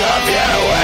of you